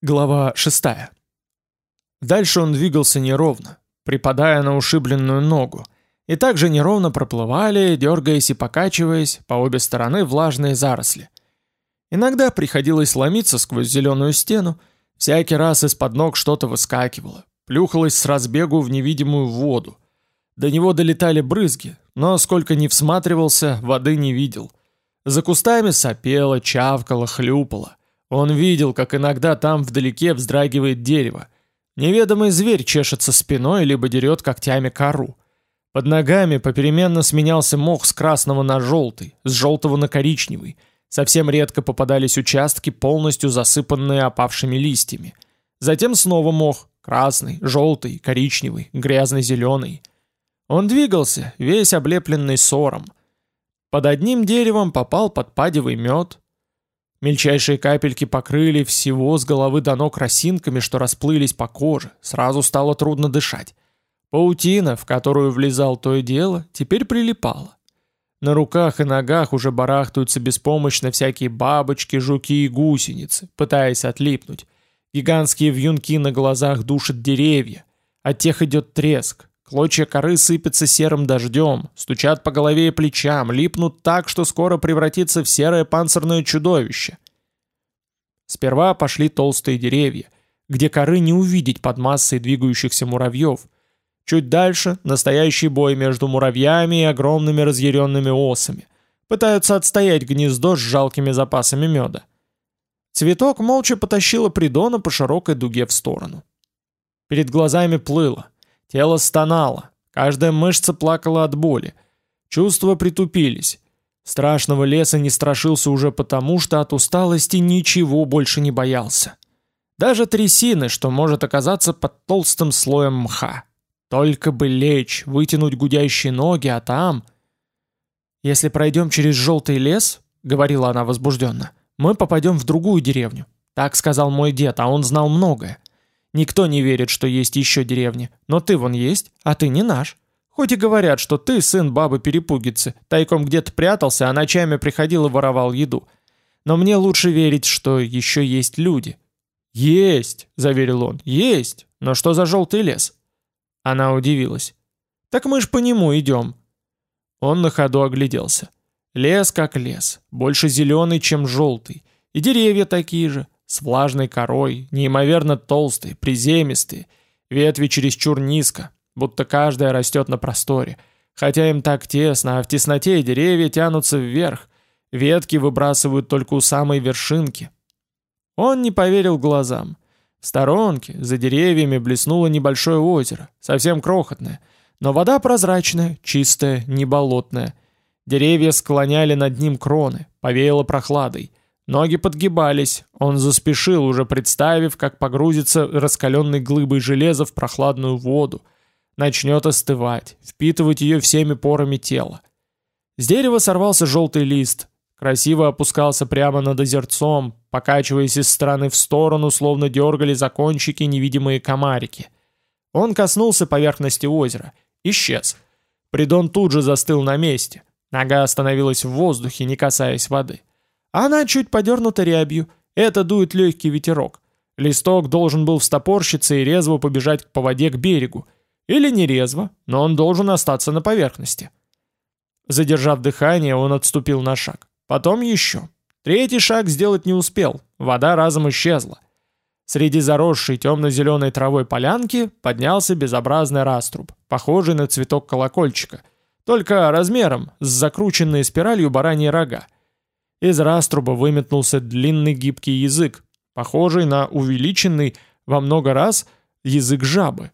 Глава 6. Дальше он двигался неровно, припадая на ушибленную ногу, и также неровно проплывали, дергаясь и покачиваясь, по обе стороны влажные заросли. Иногда приходилось ломиться сквозь зеленую стену, всякий раз из-под ног что-то выскакивало, плюхалось с разбегу в невидимую воду. До него долетали брызги, но сколько ни всматривался, воды не видел. За кустами сопело, чавкало, хлюпало. Он видел, как иногда там вдалеке вздрагивает дерево. Неведомый зверь чешется спиной, либо дерет когтями кору. Под ногами попеременно сменялся мох с красного на желтый, с желтого на коричневый. Совсем редко попадались участки, полностью засыпанные опавшими листьями. Затем снова мох, красный, желтый, коричневый, грязно-зеленый. Он двигался, весь облепленный сором. Под одним деревом попал подпадевый мед, Мельчайшие капельки покрыли всего с головы до ног росинками, что расплылись по коже, сразу стало трудно дышать. Паутина, в которую влезал то и дело, теперь прилипала. На руках и ногах уже барахтаются беспомощно всякие бабочки, жуки и гусеницы, пытаясь отлипнуть. Гигантские вьюнки на глазах душат деревья. От тех идет треск. Клочья коры сыпятся серым дождем, стучат по голове и плечам, липнут так, что скоро превратится в серое панцирное чудовище. Сперва пошли толстые деревья, где коры не увидеть под массой двигающихся муравьев. Чуть дальше настоящий бой между муравьями и огромными разъяренными осами. Пытаются отстоять гнездо с жалкими запасами меда. Цветок молча потащила Придона по широкой дуге в сторону. Перед глазами плыло. Тело стонало, каждая мышца плакала от боли. Чувства притупились. Страшного леса не страшился уже потому, что от усталости ничего больше не боялся. Даже трясины, что может оказаться под толстым слоем мха. Только бы лечь, вытянуть гудящие ноги, а там... «Если пройдем через желтый лес», — говорила она возбужденно, — «мы попадем в другую деревню». Так сказал мой дед, а он знал многое. Никто не верит, что есть еще деревни. Но ты вон есть, а ты не наш. Хоть и говорят, что ты сын бабы-перепугицы, тайком где-то прятался, а ночами приходил и воровал еду. Но мне лучше верить, что еще есть люди. «Есть», — заверил он, — «есть. Но что за желтый лес?» Она удивилась. «Так мы ж по нему идем». Он на ходу огляделся. Лес как лес, больше зеленый, чем желтый. И деревья такие же с влажной корой, неимоверно толстые, приземистые, ветви чересчур низко, будто каждая растет на просторе, хотя им так тесно, а в тесноте деревья тянутся вверх, ветки выбрасывают только у самой вершинки. Он не поверил глазам. В сторонке, за деревьями, блеснуло небольшое озеро, совсем крохотное, но вода прозрачная, чистая, не болотная. Деревья склоняли над ним кроны, повеяло прохладой. Ноги подгибались, он заспешил, уже представив, как погрузится раскаленной глыбой железа в прохладную воду, начнет остывать, впитывать ее всеми порами тела. С дерева сорвался желтый лист, красиво опускался прямо над озерцом, покачиваясь из стороны в сторону, словно дергали за кончики невидимые комарики. Он коснулся поверхности озера, исчез. Придон тут же застыл на месте, нога остановилась в воздухе, не касаясь воды. Она чуть подернута рябью, это дует легкий ветерок. Листок должен был встопорщиться и резво побежать по воде к берегу. Или не резво, но он должен остаться на поверхности. Задержав дыхание, он отступил на шаг. Потом еще. Третий шаг сделать не успел, вода разом исчезла. Среди заросшей темно-зеленой травой полянки поднялся безобразный раструб, похожий на цветок колокольчика, только размером с закрученной спиралью бараньи рога. Из раструба выметнулся длинный гибкий язык, похожий на увеличенный во много раз язык жабы.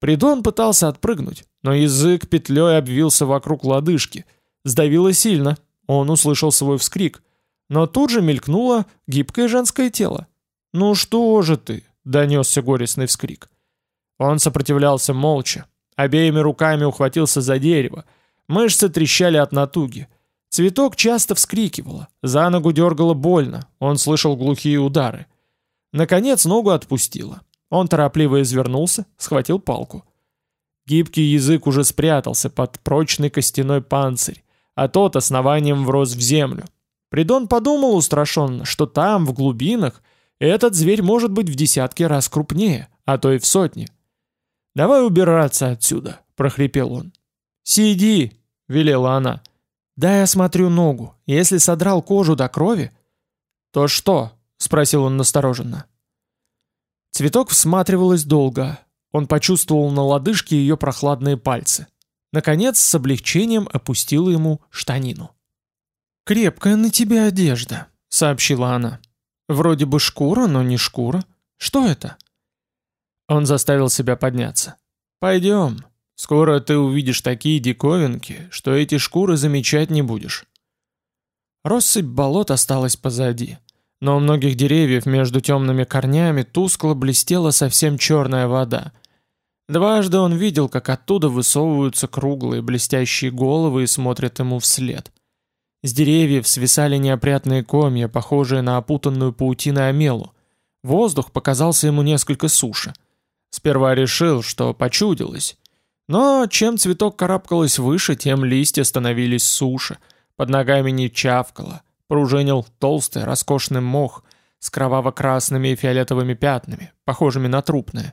Придон пытался отпрыгнуть, но язык петлей обвился вокруг лодыжки. Сдавило сильно, он услышал свой вскрик. Но тут же мелькнуло гибкое женское тело. «Ну что же ты?» — донесся горестный вскрик. Он сопротивлялся молча, обеими руками ухватился за дерево. Мышцы трещали от натуги. Цветок часто вскрикивала, за ногу дергала больно, он слышал глухие удары. Наконец ногу отпустила. Он торопливо извернулся, схватил палку. Гибкий язык уже спрятался под прочный костяной панцирь, а тот основанием врос в землю. Придон подумал устрашенно, что там, в глубинах, Этот зверь может быть в десятки раз крупнее, а то и в сотни. «Давай убираться отсюда», — прохрипел он. «Сиди», — велела она. «Дай я смотрю ногу. Если содрал кожу до крови...» «То что?» — спросил он настороженно. Цветок всматривалась долго. Он почувствовал на лодыжке ее прохладные пальцы. Наконец, с облегчением опустила ему штанину. «Крепкая на тебе одежда», — сообщила она. «Вроде бы шкура, но не шкура. Что это?» Он заставил себя подняться. «Пойдем. Скоро ты увидишь такие диковинки, что эти шкуры замечать не будешь». Россыпь болот осталась позади. Но у многих деревьев между темными корнями тускло блестела совсем черная вода. Дважды он видел, как оттуда высовываются круглые блестящие головы и смотрят ему вслед. С деревьев свисали неопрятные комья, похожие на опутанную паутиной омелу. Воздух показался ему несколько суше. Сперва решил, что почудилось. Но чем цветок карабкалась выше, тем листья становились суше, под ногами не чавкало пружинил толстый, роскошный мох с кроваво-красными и фиолетовыми пятнами, похожими на трупные.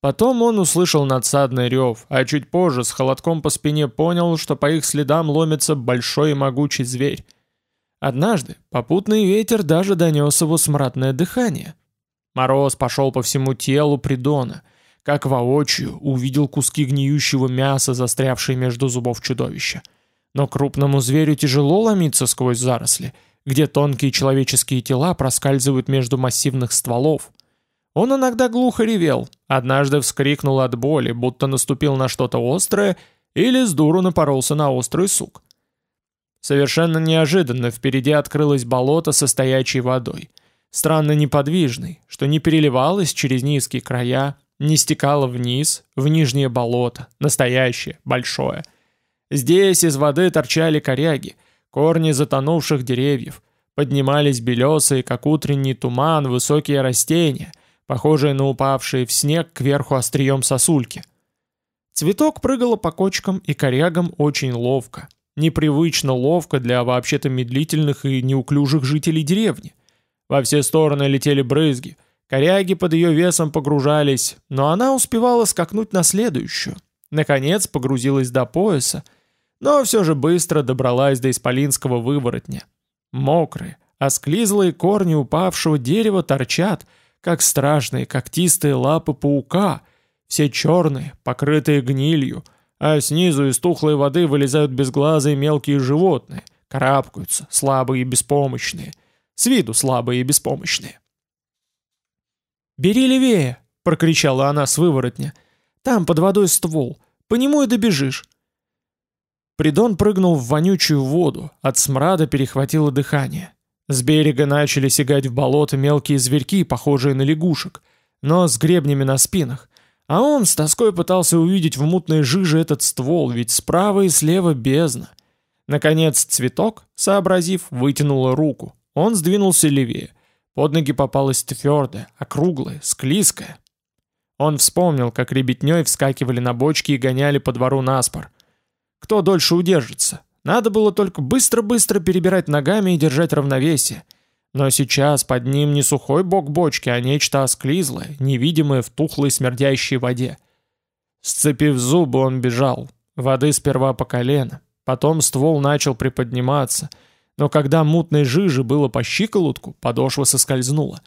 Потом он услышал надсадный рев, а чуть позже с холодком по спине понял, что по их следам ломится большой и могучий зверь. Однажды попутный ветер даже донес его смрадное дыхание. Мороз пошел по всему телу Придона, как воочию увидел куски гниющего мяса, застрявшие между зубов чудовища. Но крупному зверю тяжело ломиться сквозь заросли, где тонкие человеческие тела проскальзывают между массивных стволов. Он иногда глухо ревел, однажды вскрикнул от боли, будто наступил на что-то острое или с дуру напоролся на острый сук. Совершенно неожиданно впереди открылось болото со стоячей водой. Странно неподвижной, что не переливалось через низкие края, не стекало вниз, в нижнее болото, настоящее, большое – Здесь из воды торчали коряги, корни затонувших деревьев, поднимались белесые, как утренний туман, высокие растения, похожие на упавшие в снег кверху острием сосульки. Цветок прыгала по кочкам и корягам очень ловко, непривычно ловко для вообще-то медлительных и неуклюжих жителей деревни. Во все стороны летели брызги, коряги под ее весом погружались, но она успевала скакнуть на следующую. Наконец погрузилась до пояса, но все же быстро добралась до исполинского выворотня. Мокрые, осклизлые корни упавшего дерева торчат, как страшные когтистые лапы паука, все черные, покрытые гнилью, а снизу из тухлой воды вылезают безглазые мелкие животные, карабкаются, слабые и беспомощные, с виду слабые и беспомощные. «Бери левее!» — прокричала она с выворотня. «Там под водой ствол, по нему и добежишь». Придон прыгнул в вонючую воду, от смрада перехватило дыхание. С берега начали сигать в болото мелкие зверьки, похожие на лягушек, но с гребнями на спинах. А он с тоской пытался увидеть в мутной жиже этот ствол, ведь справа и слева бездна. Наконец цветок, сообразив, вытянул руку. Он сдвинулся левее. Под ноги попалась твердая, округлая, склизкая. Он вспомнил, как ребятней вскакивали на бочки и гоняли по двору наспор. Кто дольше удержится? Надо было только быстро-быстро перебирать ногами и держать равновесие. Но сейчас под ним не сухой бок бочки, а нечто осклизлое, невидимое в тухлой смердящей воде. Сцепив зубы, он бежал. Воды сперва по колено. Потом ствол начал приподниматься. Но когда мутной жижи было по щиколотку, подошва соскользнула.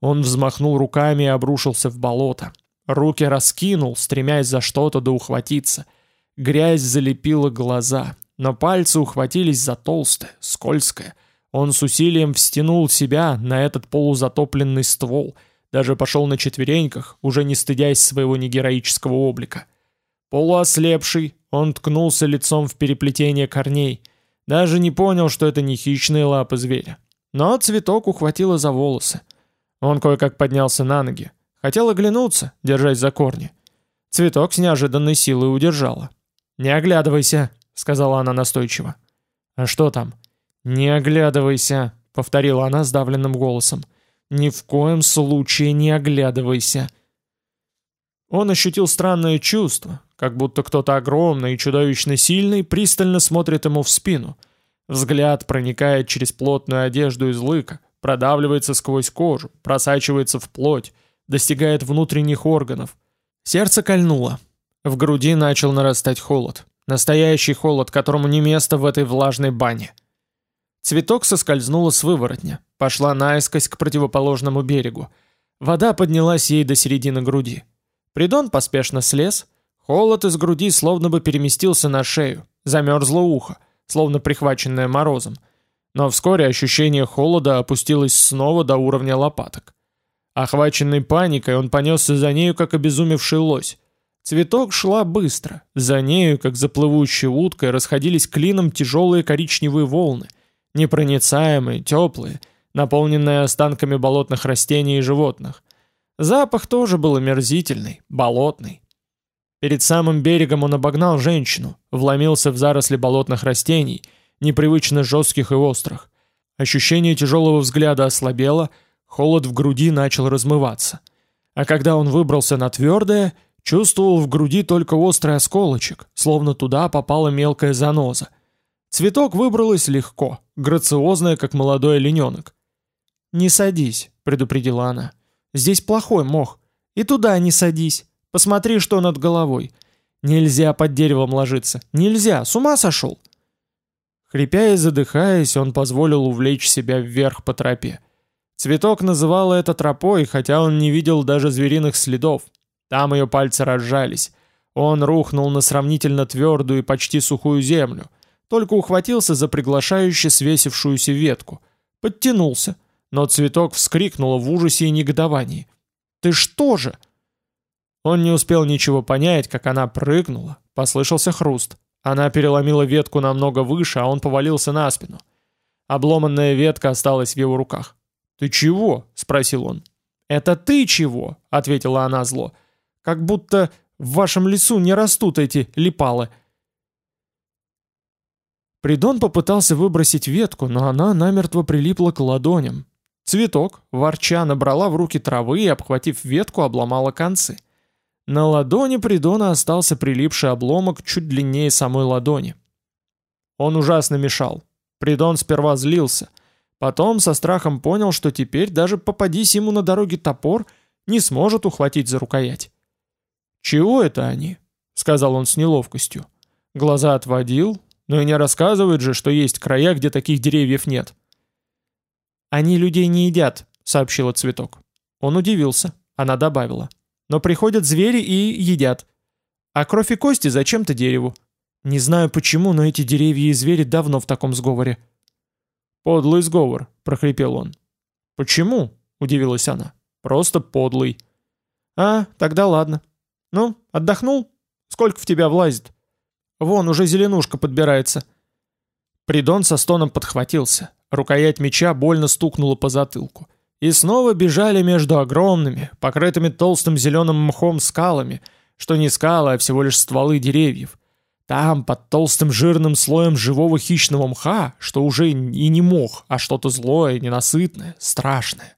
Он взмахнул руками и обрушился в болото. Руки раскинул, стремясь за что-то да ухватиться — Грязь залепила глаза, но пальцы ухватились за толстое, скользкое. Он с усилием встянул себя на этот полузатопленный ствол, даже пошел на четвереньках, уже не стыдясь своего негероического облика. Полуослепший, он ткнулся лицом в переплетение корней, даже не понял, что это не хищные лапы зверя. Но цветок ухватило за волосы. Он кое-как поднялся на ноги. Хотел оглянуться, держась за корни. Цветок с неожиданной силой удержала. «Не оглядывайся», — сказала она настойчиво. «А что там?» «Не оглядывайся», — повторила она сдавленным голосом. «Ни в коем случае не оглядывайся». Он ощутил странное чувство, как будто кто-то огромный и чудовищно сильный пристально смотрит ему в спину. Взгляд проникает через плотную одежду из лыка, продавливается сквозь кожу, просачивается в плоть, достигает внутренних органов. Сердце кольнуло. В груди начал нарастать холод. Настоящий холод, которому не место в этой влажной бане. Цветок соскользнула с выворотня, пошла наискось к противоположному берегу. Вода поднялась ей до середины груди. Придон поспешно слез. Холод из груди словно бы переместился на шею. Замерзло ухо, словно прихваченное морозом. Но вскоре ощущение холода опустилось снова до уровня лопаток. Охваченный паникой, он понесся за нею, как обезумевший лось. Цветок шла быстро. За нею, как за плывущей уткой, расходились клином тяжелые коричневые волны, непроницаемые, теплые, наполненные останками болотных растений и животных. Запах тоже был омерзительный, болотный. Перед самым берегом он обогнал женщину, вломился в заросли болотных растений, непривычно жестких и острых. Ощущение тяжелого взгляда ослабело — Холод в груди начал размываться. А когда он выбрался на твердое, чувствовал в груди только острый осколочек, словно туда попала мелкая заноза. Цветок выбралась легко, грациозная, как молодой олененок. «Не садись», — предупредила она. «Здесь плохой мох. И туда не садись. Посмотри, что над головой. Нельзя под деревом ложиться. Нельзя, с ума сошел?» Хрипя и задыхаясь, он позволил увлечь себя вверх по тропе. Цветок называла это тропой, хотя он не видел даже звериных следов. Там ее пальцы разжались. Он рухнул на сравнительно твердую и почти сухую землю, только ухватился за приглашающе свесившуюся ветку. Подтянулся, но цветок вскрикнула в ужасе и негодовании. «Ты что же?» Он не успел ничего понять, как она прыгнула. Послышался хруст. Она переломила ветку намного выше, а он повалился на спину. Обломанная ветка осталась в его руках. «Ты чего?» — спросил он. «Это ты чего?» — ответила она зло. «Как будто в вашем лесу не растут эти липалы». Придон попытался выбросить ветку, но она намертво прилипла к ладоням. Цветок, ворча, набрала в руки травы и, обхватив ветку, обломала концы. На ладони Придона остался прилипший обломок чуть длиннее самой ладони. Он ужасно мешал. Придон сперва злился — Потом со страхом понял, что теперь даже попадись ему на дороге топор, не сможет ухватить за рукоять. «Чего это они?» — сказал он с неловкостью. Глаза отводил, но и не рассказывает же, что есть края, где таких деревьев нет. «Они людей не едят», — сообщила цветок. Он удивился. Она добавила. «Но приходят звери и едят. А кровь и кости зачем-то дереву. Не знаю почему, но эти деревья и звери давно в таком сговоре». «Подлый сговор», — прохрипел он. «Почему?» — удивилась она. «Просто подлый». «А, тогда ладно. Ну, отдохнул? Сколько в тебя влазит?» «Вон, уже зеленушка подбирается». Придон со стоном подхватился. Рукоять меча больно стукнула по затылку. И снова бежали между огромными, покрытыми толстым зеленым мхом скалами, что не скалы, а всего лишь стволы деревьев. Там, под толстым жирным слоем живого хищного мха, что уже и не мох, а что-то злое, ненасытное, страшное.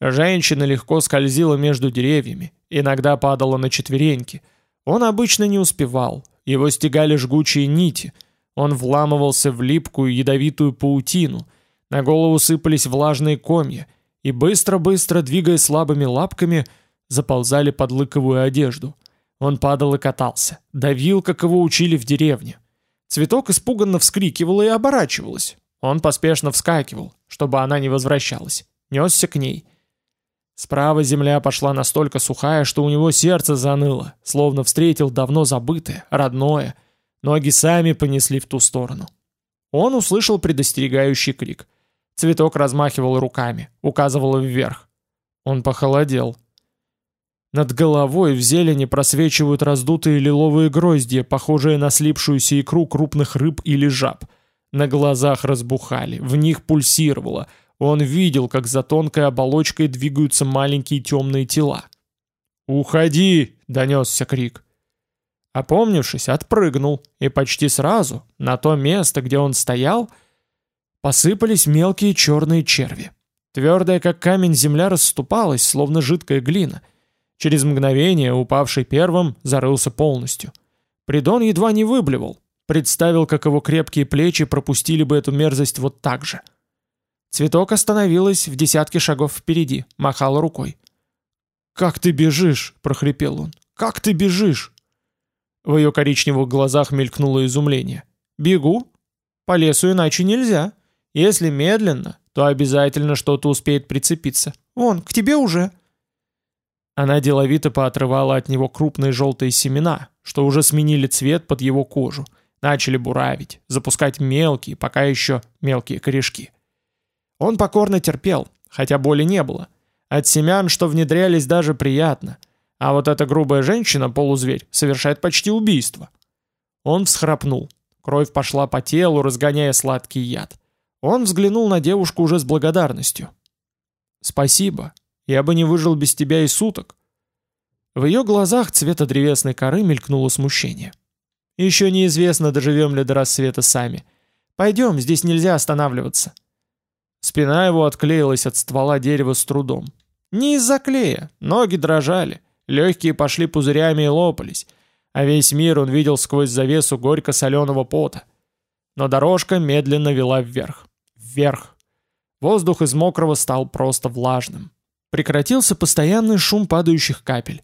Женщина легко скользила между деревьями, иногда падала на четвереньки. Он обычно не успевал, его стегали жгучие нити, он вламывался в липкую ядовитую паутину, на голову сыпались влажные комья, и быстро-быстро, двигая слабыми лапками, заползали под лыковую одежду — он падал и катался, давил, как его учили в деревне. Цветок испуганно вскрикивала и оборачивалась. Он поспешно вскакивал, чтобы она не возвращалась. Несся к ней. Справа земля пошла настолько сухая, что у него сердце заныло, словно встретил давно забытое, родное. Ноги сами понесли в ту сторону. Он услышал предостерегающий крик. Цветок размахивал руками, указывал вверх. Он похолодел. Над головой в зелени просвечивают раздутые лиловые гроздья, похожие на слипшуюся икру крупных рыб или жаб. На глазах разбухали, в них пульсировало. Он видел, как за тонкой оболочкой двигаются маленькие темные тела. «Уходи!» — донесся крик. Опомнившись, отпрыгнул, и почти сразу, на то место, где он стоял, посыпались мелкие черные черви. Твердая, как камень, земля расступалась, словно жидкая глина — Через мгновение упавший первым зарылся полностью. Придон едва не выблевал, представил, как его крепкие плечи пропустили бы эту мерзость вот так же. Цветок остановилась в десятке шагов впереди, махала рукой. «Как ты бежишь?» — прохрипел он. «Как ты бежишь?» В ее коричневых глазах мелькнуло изумление. «Бегу? По лесу иначе нельзя. Если медленно, то обязательно что-то успеет прицепиться. Вон, к тебе уже». Она деловито поотрывала от него крупные желтые семена, что уже сменили цвет под его кожу, начали буравить, запускать мелкие, пока еще мелкие корешки. Он покорно терпел, хотя боли не было. От семян, что внедрялись, даже приятно. А вот эта грубая женщина, полузверь, совершает почти убийство. Он всхрапнул. Кровь пошла по телу, разгоняя сладкий яд. Он взглянул на девушку уже с благодарностью. «Спасибо. Я бы не выжил без тебя и суток». В ее глазах цвета древесной коры мелькнуло смущение. «Еще неизвестно, доживем ли до рассвета сами. Пойдем, здесь нельзя останавливаться». Спина его отклеилась от ствола дерева с трудом. Не из-за клея, ноги дрожали, легкие пошли пузырями и лопались, а весь мир он видел сквозь завесу горько-соленого пота. Но дорожка медленно вела вверх. Вверх. Воздух из мокрого стал просто влажным. Прекратился постоянный шум падающих капель.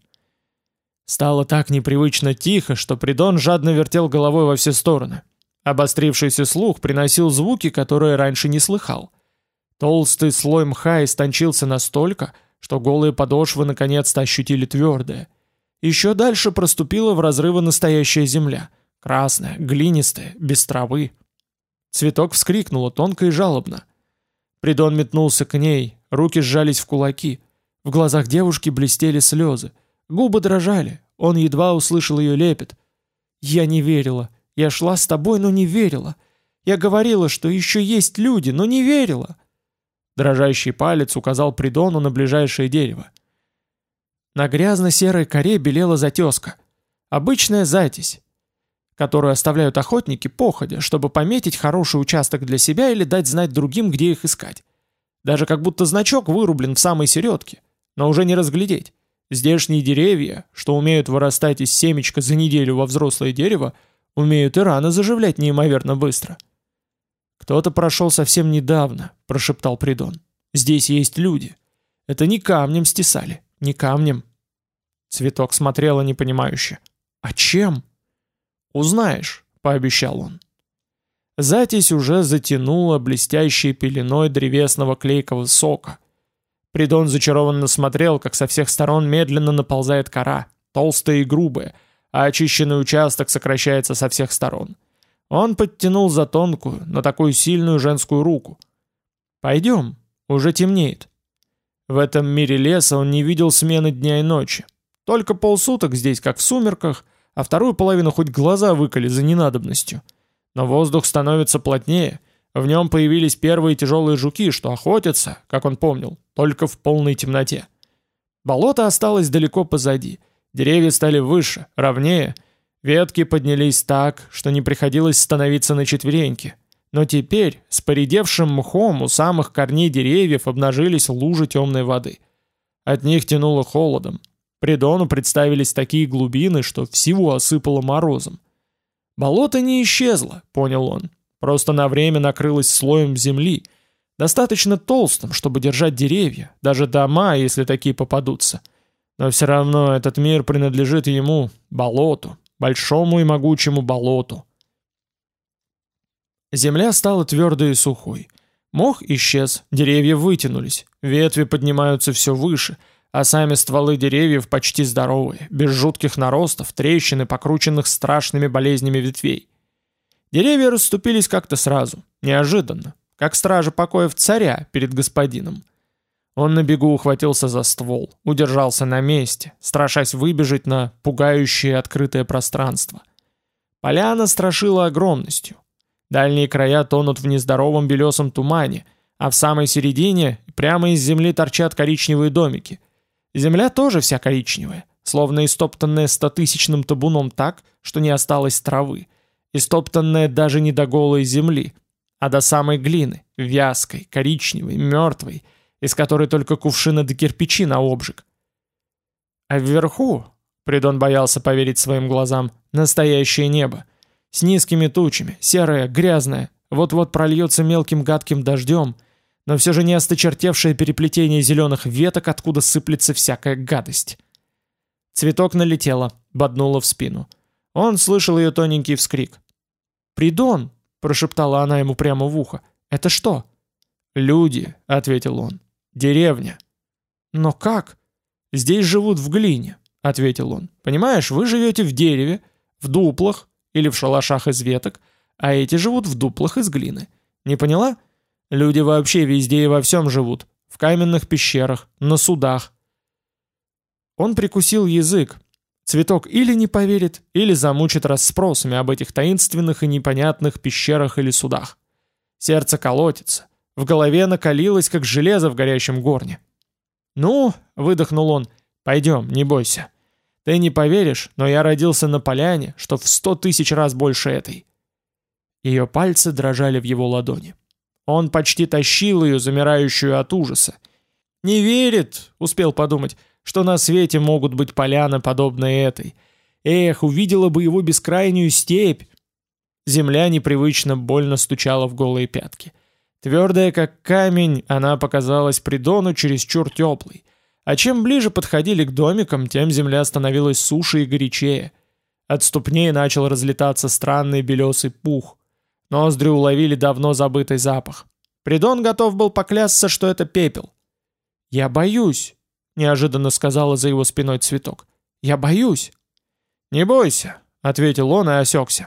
Стало так непривычно тихо, что Придон жадно вертел головой во все стороны. Обострившийся слух приносил звуки, которые раньше не слыхал. Толстый слой мха истончился настолько, что голые подошвы наконец-то ощутили твердое. Еще дальше проступила в разрывы настоящая земля. Красная, глинистая, без травы. Цветок вскрикнула тонко и жалобно. Придон метнулся к ней, руки сжались в кулаки. В глазах девушки блестели слезы. Губы дрожали, он едва услышал ее лепет. «Я не верила. Я шла с тобой, но не верила. Я говорила, что еще есть люди, но не верила. Дрожащий палец указал Придону на ближайшее дерево. На грязно-серой коре белела затеска. Обычная затись, которую оставляют охотники походя, чтобы пометить хороший участок для себя или дать знать другим, где их искать. Даже как будто значок вырублен в самой середке, но уже не разглядеть. Здешние деревья, что умеют вырастать из семечка за неделю во взрослое дерево, умеют и рано заживлять неимоверно быстро. — «Кто-то прошел совсем недавно», — прошептал Придон. «Здесь есть люди. Это не камнем стесали, не камнем». Цветок смотрела непонимающе. «А чем?» «Узнаешь», — пообещал он. Затесь уже затянула блестящей пеленой древесного клейкого сока. Придон зачарованно смотрел, как со всех сторон медленно наползает кора, толстая и грубая, а очищенный участок сокращается со всех сторон. Он подтянул за тонкую, но такую сильную женскую руку. «Пойдем, уже темнеет». В этом мире леса он не видел смены дня и ночи. Только полсуток здесь, как в сумерках, а вторую половину хоть глаза выколи за ненадобностью. Но воздух становится плотнее, в нем появились первые тяжелые жуки, что охотятся, как он помнил, только в полной темноте. Болото осталось далеко позади, деревья стали выше, ровнее — Ветки поднялись так, что не приходилось становиться на четвереньки. Но теперь с поредевшим мхом у самых корней деревьев обнажились лужи темной воды. От них тянуло холодом. Придону представились такие глубины, что всего осыпало морозом. Болото не исчезло, понял он, просто на время накрылось слоем земли, достаточно толстым, чтобы держать деревья, даже дома, если такие попадутся. Но все равно этот мир принадлежит ему, болоту, большому и могучему болоту. Земля стала твердой и сухой. Мох исчез, деревья вытянулись, ветви поднимаются все выше, а сами стволы деревьев почти здоровые, без жутких наростов, трещин и покрученных страшными болезнями ветвей. Деревья расступились как-то сразу, неожиданно, как стража покоев царя перед господином. Он на бегу ухватился за ствол, удержался на месте, страшась выбежать на пугающее открытое пространство. Поляна страшила огромностью. Дальние края тонут в нездоровом белесом тумане, а в самой середине прямо из земли торчат коричневые домики. Земля тоже вся коричневая, словно истоптанная стотысячным табуном так, что не осталось травы, истоптанная даже не до голой земли, а до самой глины, вязкой, коричневой, мертвой, из которой только кувшины до кирпичи на обжиг. А вверху, Придон боялся поверить своим глазам, настоящее небо. С низкими тучами, серое, грязное, вот-вот прольется мелким гадким дождем. Но все же не осточертевшее переплетение зеленых веток, откуда сыплется всякая гадость. Цветок налетела, боднула в спину. Он слышал ее тоненький вскрик. «Придон!» — прошептала она ему прямо в ухо. «Это что?» «Люди», — ответил он. «Деревня». «Но как?» «Здесь живут в глине», — ответил он. «Понимаешь, вы живете в дереве, в дуплах или в шалашах из веток, а эти живут в дуплах из глины. Не поняла? Люди вообще везде и во всем живут. В каменных пещерах, на судах». Он прикусил язык. Цветок или не поверит, или замучит расспросами об этих таинственных и непонятных пещерах или судах. Сердце колотится. В голове накалилось, как железо в горящем горне. «Ну», — выдохнул он, — «пойдем, не бойся. Ты не поверишь, но я родился на поляне, что в сто тысяч раз больше этой». Ее пальцы дрожали в его ладони. Он почти тащил ее, замирающую от ужаса. «Не верит», — успел подумать, — «что на свете могут быть поляны, подобные этой. Эх, увидела бы его бескрайнюю степь». Земля непривычно больно стучала в голые пятки. Твердая как камень, она показалась Придону чересчур теплой. А чем ближе подходили к домикам, тем земля становилась суше и горячее. От ступней начал разлетаться странный белесый пух. Ноздри уловили давно забытый запах. Придон готов был поклясться, что это пепел. «Я боюсь», — неожиданно сказала за его спиной цветок. «Я боюсь». «Не бойся», — ответил он и осекся.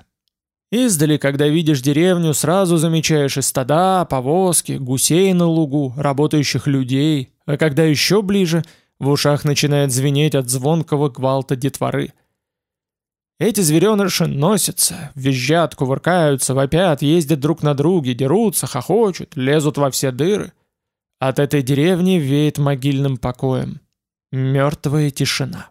Издали, когда видишь деревню, сразу замечаешь и стада, повозки, гусей на лугу, работающих людей, а когда еще ближе, в ушах начинает звенеть от звонкого гвалта детворы. Эти звереныши носятся, визжат, кувыркаются, вопят, ездят друг на друге, дерутся, хохочут, лезут во все дыры. От этой деревни веет могильным покоем. Мертвая тишина.